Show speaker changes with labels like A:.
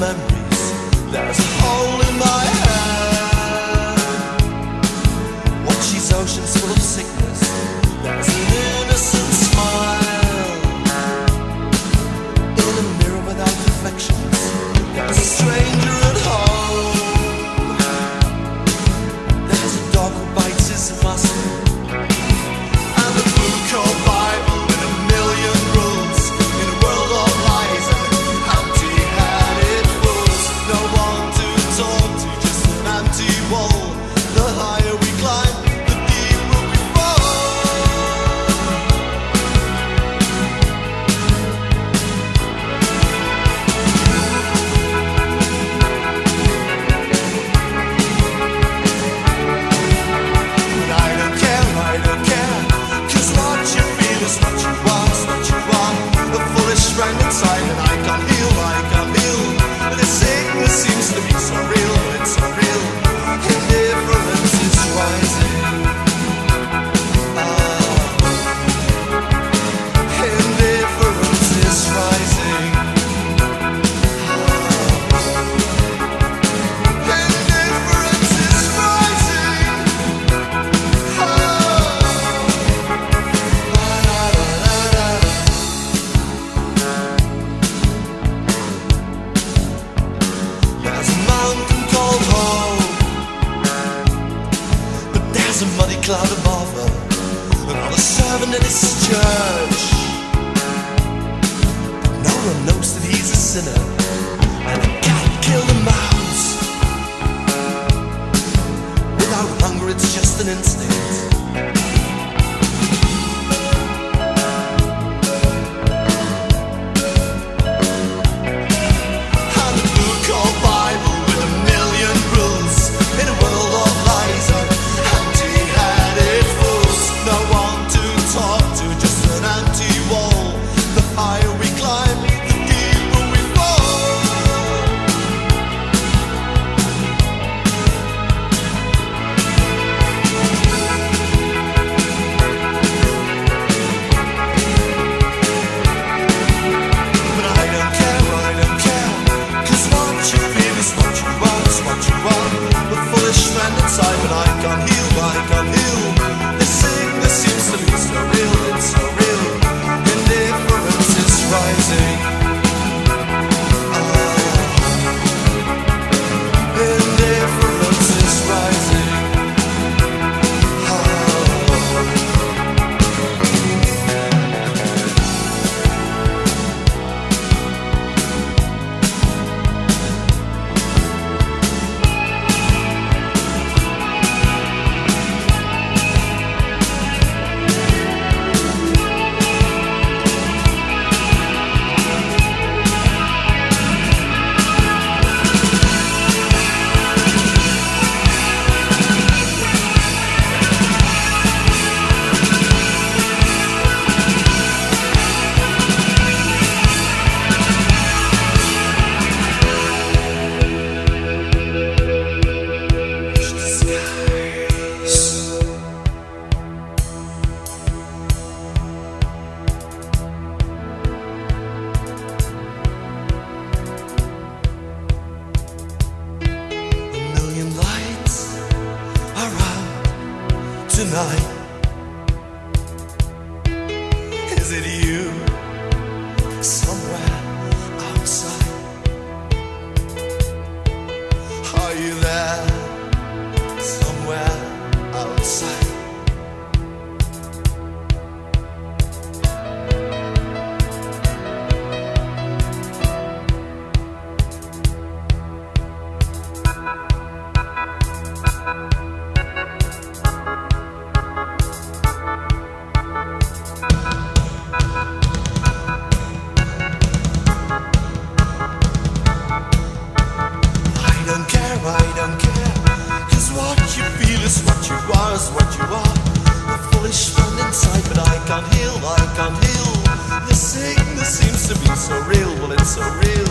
A: memories. There's a hole in my cloud above her, and all the servant in his church. No one knows that he's a sinner, and a cat killed a mouse. Without hunger, it's just an instinct. sky real